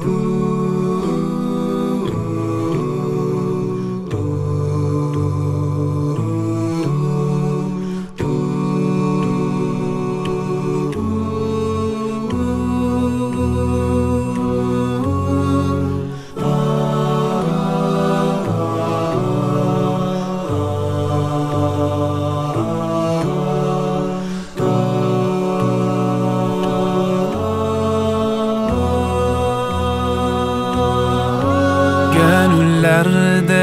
Ooh.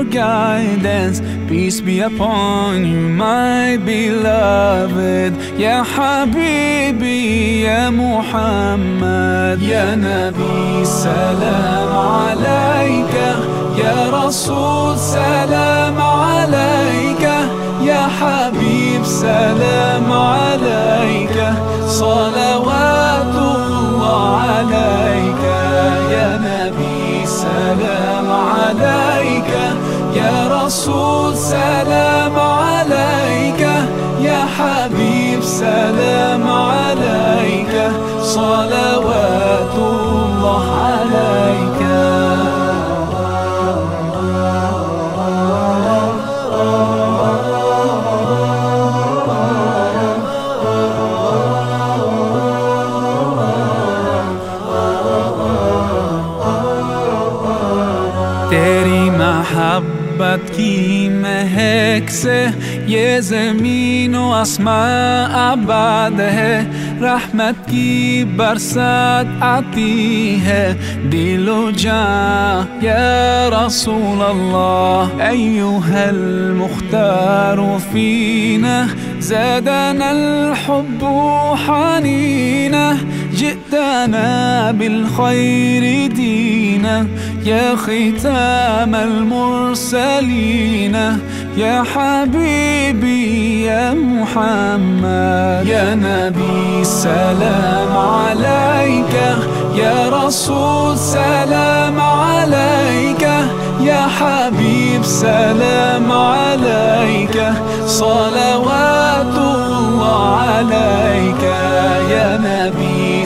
your guidance Peace be upon you my beloved Ya Habibi Ya Muhammad Ya Nabi salam alayka Ya Rasul salam alayka Ya Habib salam alayka صلوات صلوات الله عليك. تاري محبت شبت كيم زمین و زمين آباد ہے رحمت کی برسات آتی ہے دل و جان یا رسول اللہ ایوہ المختار فینا زادنا الحب حنینا جئتنا بالخير دينا يا ختام المرسلين يا حبيبي يا محمد يا نبي سلام عليك يا رسول سلام عليك يا حبيب سلام عليك صلوات الله عليك يا نبي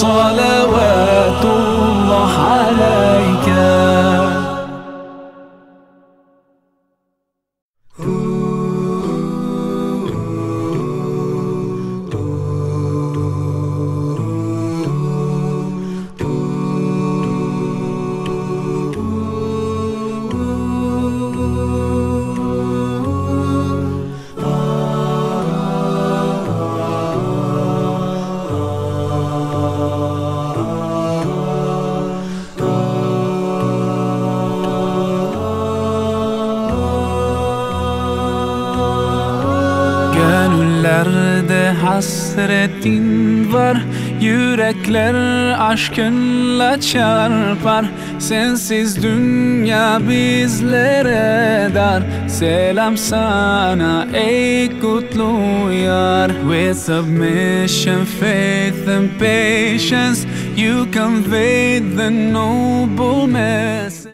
صلوات hasretin var. Yürekler aşkınla çarpar. Sensiz dünya bizlere dar. Selam sana ey kutlu yar. With submission, faith and patience You convey the noble message